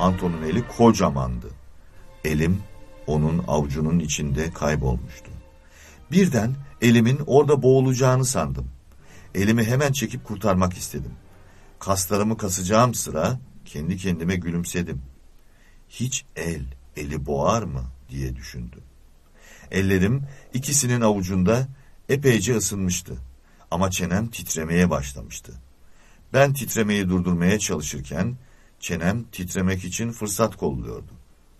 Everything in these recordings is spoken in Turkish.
Anton'un eli kocamandı. Elim onun avucunun içinde kaybolmuştu. Birden elimin orada boğulacağını sandım. Elimi hemen çekip kurtarmak istedim. Kaslarımı kasacağım sıra kendi kendime gülümsedim. Hiç el, eli boğar mı diye düşündüm. Ellerim ikisinin avucunda epeyce ısınmıştı. Ama çenem titremeye başlamıştı. Ben titremeyi durdurmaya çalışırken çenem titremek için fırsat kolluyordu.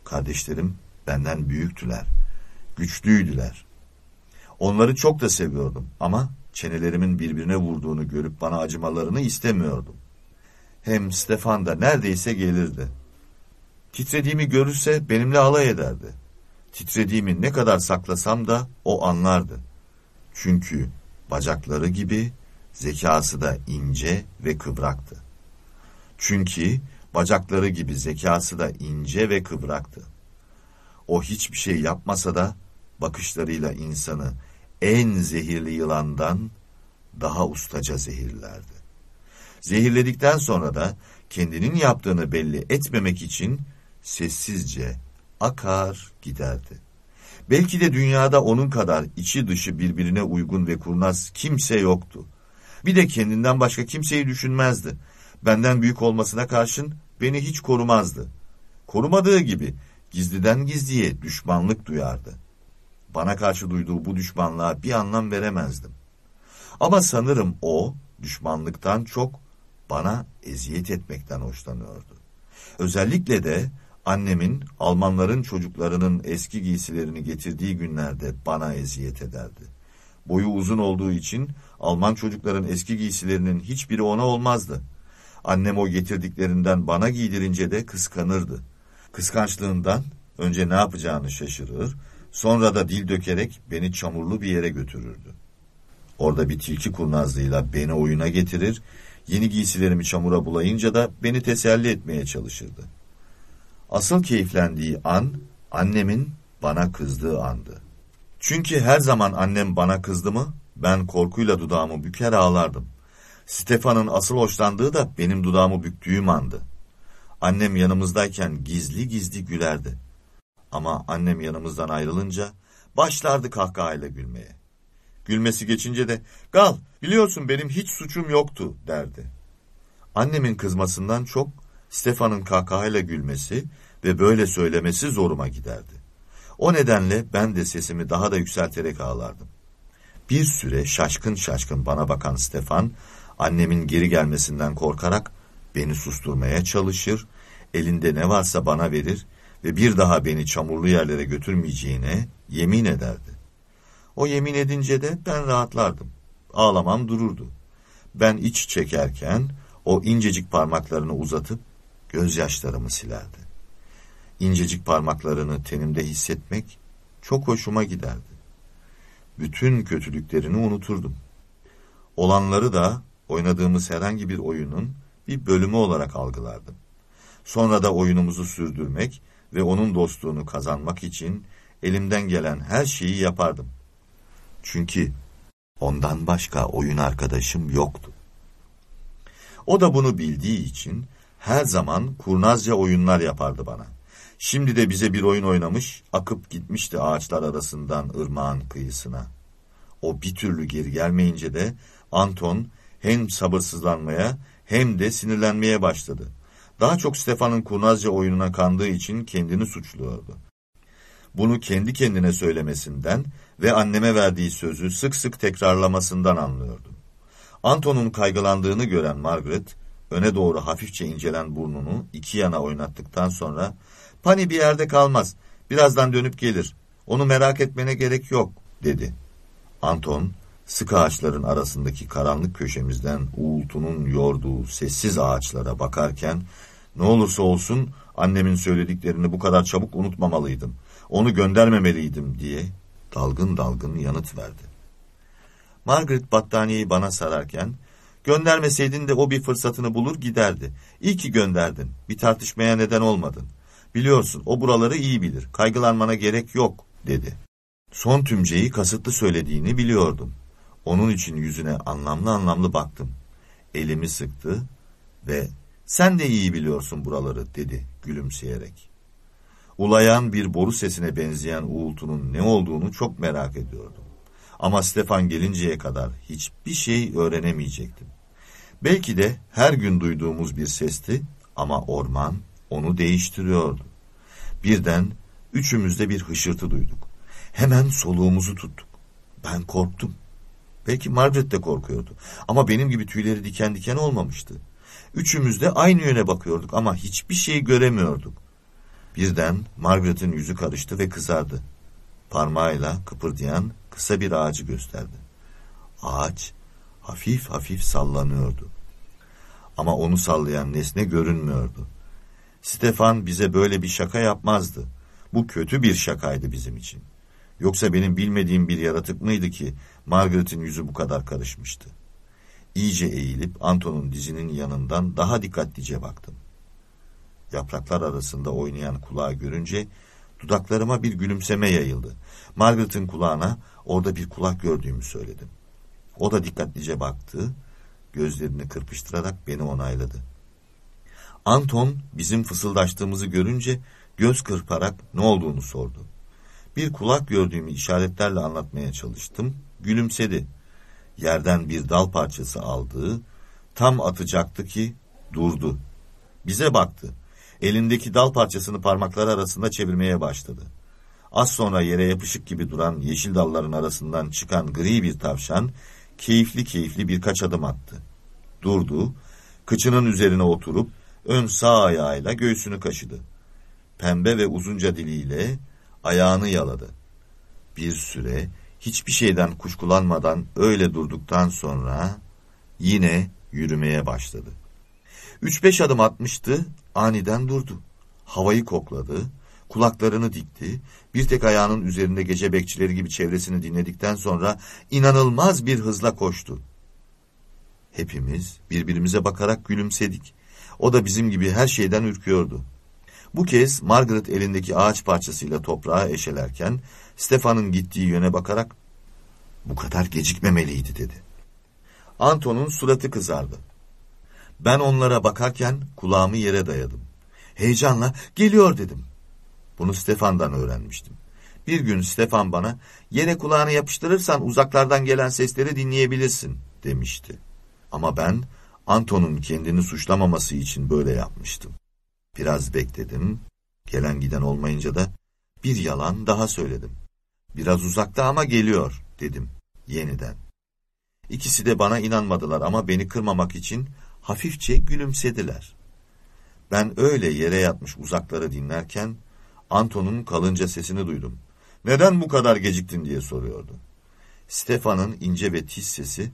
Kardeşlerim benden büyüktüler, güçlüydüler. Onları çok da seviyordum ama çenelerimin birbirine vurduğunu görüp bana acımalarını istemiyordum. Hem Stefan da neredeyse gelirdi. Titrediğimi görürse benimle alay ederdi. Titrediğimi ne kadar saklasam da o anlardı. Çünkü bacakları gibi zekası da ince ve kıvraktı. Çünkü bacakları gibi zekası da ince ve kıvraktı. O hiçbir şey yapmasa da bakışlarıyla insanı en zehirli yılandan daha ustaca zehirlerdi. Zehirledikten sonra da kendinin yaptığını belli etmemek için sessizce akar giderdi. Belki de dünyada onun kadar içi dışı birbirine uygun ve kurnaz kimse yoktu. Bir de kendinden başka kimseyi düşünmezdi. Benden büyük olmasına karşın beni hiç korumazdı. Korumadığı gibi gizliden gizliye düşmanlık duyardı. Bana karşı duyduğu bu düşmanlığa bir anlam veremezdim. Ama sanırım o düşmanlıktan çok bana eziyet etmekten hoşlanıyordu. Özellikle de annemin Almanların çocuklarının eski giysilerini getirdiği günlerde bana eziyet ederdi. Boyu uzun olduğu için Alman çocukların eski giysilerinin hiçbiri ona olmazdı. Annem o getirdiklerinden bana giydirince de kıskanırdı. Kıskançlığından önce ne yapacağını şaşırır, sonra da dil dökerek beni çamurlu bir yere götürürdü. Orada bir tilki kurnazlığıyla beni oyuna getirir, yeni giysilerimi çamura bulayınca da beni teselli etmeye çalışırdı. Asıl keyiflendiği an annemin bana kızdığı andı. Çünkü her zaman annem bana kızdı mı ben korkuyla dudağımı büker ağlardım. Stefan'ın asıl hoşlandığı da benim dudağımı büktüğüm andı. Annem yanımızdayken gizli gizli gülerdi. Ama annem yanımızdan ayrılınca başlardı kahkahayla gülmeye. Gülmesi geçince de gal biliyorsun benim hiç suçum yoktu derdi. Annemin kızmasından çok Stefan'ın kahkahayla gülmesi ve böyle söylemesi zoruma giderdi. O nedenle ben de sesimi daha da yükselterek ağlardım. Bir süre şaşkın şaşkın bana bakan Stefan, annemin geri gelmesinden korkarak beni susturmaya çalışır, elinde ne varsa bana verir ve bir daha beni çamurlu yerlere götürmeyeceğine yemin ederdi. O yemin edince de ben rahatlardım. Ağlamam dururdu. Ben iç çekerken o incecik parmaklarını uzatıp gözyaşlarımı silerdi. İncecik parmaklarını tenimde hissetmek çok hoşuma giderdi. Bütün kötülüklerini unuturdum. Olanları da oynadığımız herhangi bir oyunun bir bölümü olarak algılardım. Sonra da oyunumuzu sürdürmek ve onun dostluğunu kazanmak için elimden gelen her şeyi yapardım. Çünkü ondan başka oyun arkadaşım yoktu. O da bunu bildiği için her zaman kurnazca oyunlar yapardı bana. Şimdi de bize bir oyun oynamış, akıp gitmişti ağaçlar arasından ırmağın kıyısına. O bir türlü geri gelmeyince de Anton hem sabırsızlanmaya hem de sinirlenmeye başladı. Daha çok Stefan'ın kurnazca oyununa kandığı için kendini suçluyordu. Bunu kendi kendine söylemesinden ve anneme verdiği sözü sık sık tekrarlamasından anlıyordum. Anton'un kaygılandığını gören Margaret, öne doğru hafifçe incelen burnunu iki yana oynattıktan sonra Pani bir yerde kalmaz. Birazdan dönüp gelir. Onu merak etmene gerek yok, dedi. Anton, sık ağaçların arasındaki karanlık köşemizden uğultunun yorduğu sessiz ağaçlara bakarken, ne olursa olsun annemin söylediklerini bu kadar çabuk unutmamalıydım. Onu göndermemeliydim diye dalgın dalgın yanıt verdi. Margaret battaniyeyi bana sararken, göndermeseydin de o bir fırsatını bulur giderdi. İyi ki gönderdin, bir tartışmaya neden olmadın. Biliyorsun o buraları iyi bilir. Kaygılanmana gerek yok dedi. Son tümceyi kasıtlı söylediğini biliyordum. Onun için yüzüne anlamlı anlamlı baktım. Elimi sıktı ve Sen de iyi biliyorsun buraları dedi gülümseyerek. Ulayan bir boru sesine benzeyen uğultunun ne olduğunu çok merak ediyordum. Ama Stefan gelinceye kadar hiçbir şey öğrenemeyecektim. Belki de her gün duyduğumuz bir sesti ama orman onu değiştiriyordu. Birden üçümüz de bir hışırtı duyduk. Hemen soluğumuzu tuttuk. Ben korktum. Belki Margaret de korkuyordu. Ama benim gibi tüyleri diken diken olmamıştı. Üçümüz de aynı yöne bakıyorduk ama hiçbir şey göremiyorduk. Birden Margaret'in yüzü karıştı ve kızardı. Parmağıyla kıpırdayan kısa bir ağacı gösterdi. Ağaç hafif hafif sallanıyordu. Ama onu sallayan nesne görünmüyordu. Stefan bize böyle bir şaka yapmazdı. Bu kötü bir şakaydı bizim için. Yoksa benim bilmediğim bir yaratık mıydı ki Margaret'in yüzü bu kadar karışmıştı. İyice eğilip Anton'un dizinin yanından daha dikkatlice baktım. Yapraklar arasında oynayan kulağı görünce dudaklarıma bir gülümseme yayıldı. Margaret'ın kulağına orada bir kulak gördüğümü söyledim. O da dikkatlice baktı, gözlerini kırpıştırarak beni onayladı. Anton bizim fısıldaştığımızı görünce göz kırparak ne olduğunu sordu. Bir kulak gördüğümü işaretlerle anlatmaya çalıştım. Gülümsedi. Yerden bir dal parçası aldı. Tam atacaktı ki durdu. Bize baktı. Elindeki dal parçasını parmakları arasında çevirmeye başladı. Az sonra yere yapışık gibi duran yeşil dalların arasından çıkan gri bir tavşan keyifli keyifli birkaç adım attı. Durdu, kıçının üzerine oturup ön sağ ayağıyla göğsünü kaşıdı. Pembe ve uzunca diliyle ayağını yaladı. Bir süre hiçbir şeyden kuşkulanmadan öyle durduktan sonra yine yürümeye başladı. Üç beş adım atmıştı, aniden durdu. Havayı kokladı, kulaklarını dikti, bir tek ayağının üzerinde gece bekçileri gibi çevresini dinledikten sonra inanılmaz bir hızla koştu. Hepimiz birbirimize bakarak gülümsedik. O da bizim gibi her şeyden ürküyordu. Bu kez Margaret elindeki ağaç parçasıyla toprağa eşelerken Stefan'ın gittiği yöne bakarak bu kadar gecikmemeliydi dedi. Anton'un suratı kızardı. Ben onlara bakarken kulağımı yere dayadım. Heyecanla geliyor dedim. Bunu Stefan'dan öğrenmiştim. Bir gün Stefan bana yere kulağını yapıştırırsan uzaklardan gelen sesleri dinleyebilirsin demişti. Ama ben Anton'un kendini suçlamaması için böyle yapmıştım. Biraz bekledim. Gelen giden olmayınca da bir yalan daha söyledim. Biraz uzakta ama geliyor dedim yeniden. İkisi de bana inanmadılar ama beni kırmamak için hafifçe gülümsediler. Ben öyle yere yatmış uzakları dinlerken Anton'un kalınca sesini duydum. Neden bu kadar geciktin diye soruyordu. Stefan'ın ince ve tiz sesi,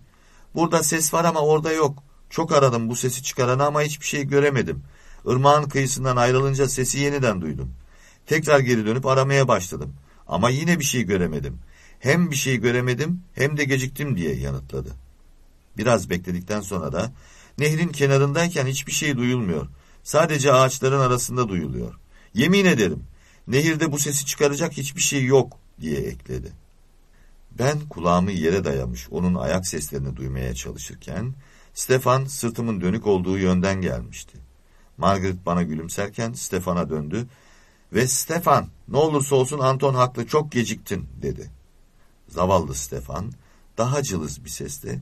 burada ses var ama orada yok. Çok aradım bu sesi çıkaranı ama hiçbir şey göremedim. Irmağın kıyısından ayrılınca sesi yeniden duydum. Tekrar geri dönüp aramaya başladım. Ama yine bir şey göremedim. Hem bir şey göremedim hem de geciktim diye yanıtladı. Biraz bekledikten sonra da nehrin kenarındayken hiçbir şey duyulmuyor. Sadece ağaçların arasında duyuluyor. Yemin ederim nehirde bu sesi çıkaracak hiçbir şey yok diye ekledi. Ben kulağımı yere dayamış onun ayak seslerini duymaya çalışırken Stefan sırtımın dönük olduğu yönden gelmişti. Margaret bana gülümserken Stefan'a döndü ve Stefan ne olursa olsun Anton haklı çok geciktin dedi. Zavallı Stefan daha cılız bir sesle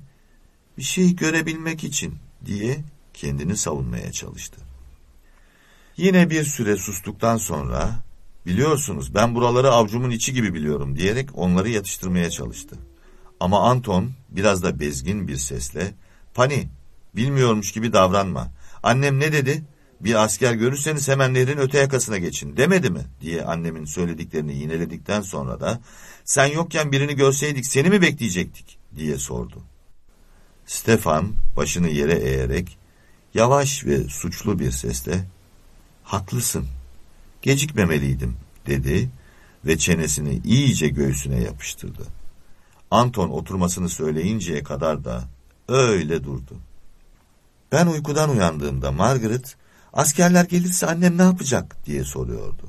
bir şey görebilmek için diye kendini savunmaya çalıştı. Yine bir süre sustuktan sonra biliyorsunuz ben buraları avcumun içi gibi biliyorum diyerek onları yatıştırmaya çalıştı. Ama Anton biraz da bezgin bir sesle Pani bilmiyormuş gibi davranma. Annem ne dedi? Bir asker görürseniz hemen nehrin öte yakasına geçin demedi mi? diye annemin söylediklerini yineledikten sonra da sen yokken birini görseydik seni mi bekleyecektik diye sordu. Stefan başını yere eğerek yavaş ve suçlu bir sesle haklısın gecikmemeliydim dedi ve çenesini iyice göğsüne yapıştırdı. Anton oturmasını söyleyinceye kadar da öyle durdu. Ben uykudan uyandığımda Margaret Askerler gelirse annem ne yapacak diye soruyordu.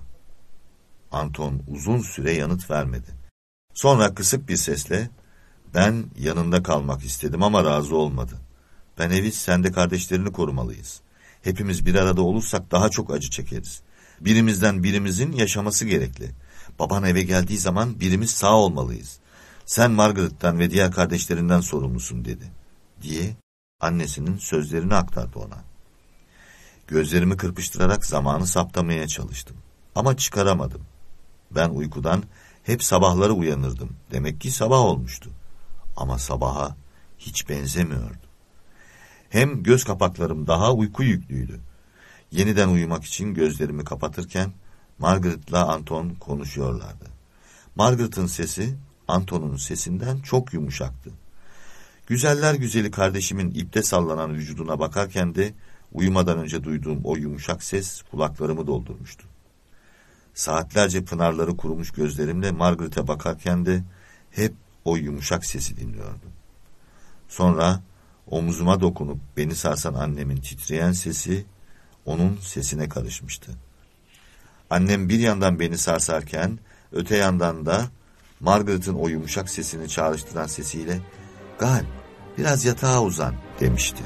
Anton uzun süre yanıt vermedi. Sonra kısık bir sesle ben yanında kalmak istedim ama razı olmadı. Ben evi sen de kardeşlerini korumalıyız. Hepimiz bir arada olursak daha çok acı çekeriz. Birimizden birimizin yaşaması gerekli. Baban eve geldiği zaman birimiz sağ olmalıyız. Sen Margaret'tan ve diğer kardeşlerinden sorumlusun dedi. Diye annesinin sözlerini aktardı ona. Gözlerimi kırpıştırarak zamanı saptamaya çalıştım. Ama çıkaramadım. Ben uykudan hep sabahları uyanırdım. Demek ki sabah olmuştu. Ama sabaha hiç benzemiyordu. Hem göz kapaklarım daha uyku yüklüydü. Yeniden uyumak için gözlerimi kapatırken Margaret'la Anton konuşuyorlardı. Margaret'ın sesi Anton'un sesinden çok yumuşaktı. Güzeller güzeli kardeşimin ipte sallanan vücuduna bakarken de uyumadan önce duyduğum o yumuşak ses kulaklarımı doldurmuştu. Saatlerce pınarları kurumuş gözlerimle Margaret'e bakarken de hep o yumuşak sesi dinliyordum. Sonra omuzuma dokunup beni sarsan annemin titreyen sesi onun sesine karışmıştı. Annem bir yandan beni sarsarken öte yandan da Margaret'ın o yumuşak sesini çağrıştıran sesiyle ''Gal, biraz yatağa uzan.'' demişti.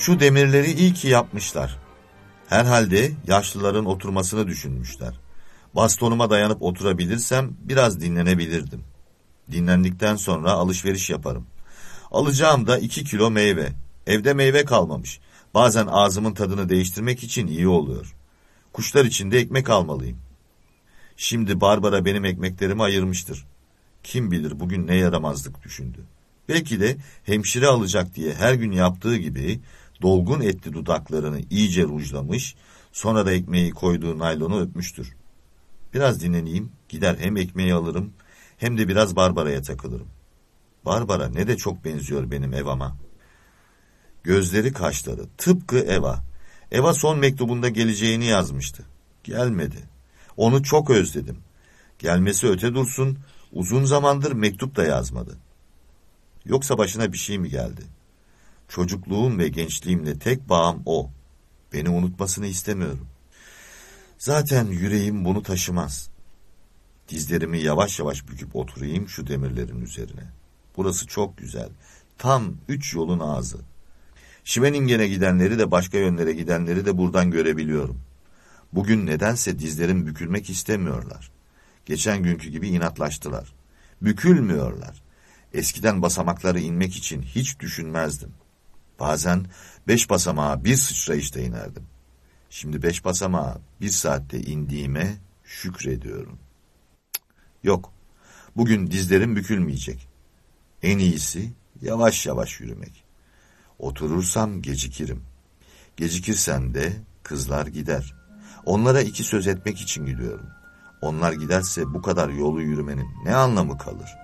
Şu demirleri iyi ki yapmışlar. Herhalde yaşlıların oturmasını düşünmüşler. Bastonuma dayanıp oturabilirsem biraz dinlenebilirdim. Dinlendikten sonra alışveriş yaparım. Alacağım da iki kilo meyve. Evde meyve kalmamış. Bazen ağzımın tadını değiştirmek için iyi oluyor. Kuşlar için de ekmek almalıyım. Şimdi Barbara benim ekmeklerimi ayırmıştır. Kim bilir bugün ne yaramazlık düşündü. Belki de hemşire alacak diye her gün yaptığı gibi dolgun etli dudaklarını iyice rujlamış, sonra da ekmeği koyduğu naylonu öpmüştür. Biraz dinleneyim, gider hem ekmeği alırım hem de biraz Barbara'ya takılırım. Barbara ne de çok benziyor benim Eva'ma. Gözleri kaşları tıpkı Eva. Eva son mektubunda geleceğini yazmıştı. Gelmedi. Onu çok özledim. Gelmesi öte dursun, uzun zamandır mektup da yazmadı. Yoksa başına bir şey mi geldi? Çocukluğum ve gençliğimle tek bağım o. Beni unutmasını istemiyorum. Zaten yüreğim bunu taşımaz. Dizlerimi yavaş yavaş büküp oturayım şu demirlerin üzerine. Burası çok güzel. Tam üç yolun ağzı. Şimeningen'e gidenleri de başka yönlere gidenleri de buradan görebiliyorum. Bugün nedense dizlerim bükülmek istemiyorlar. Geçen günkü gibi inatlaştılar. Bükülmüyorlar. Eskiden basamakları inmek için hiç düşünmezdim. Bazen beş basamağa bir sıçrayışta inerdim. Şimdi beş basamağa bir saatte indiğime şükrediyorum. Yok, bugün dizlerim bükülmeyecek. En iyisi yavaş yavaş yürümek. Oturursam gecikirim. Gecikirsem de kızlar gider. Onlara iki söz etmek için gidiyorum. Onlar giderse bu kadar yolu yürümenin ne anlamı kalır?''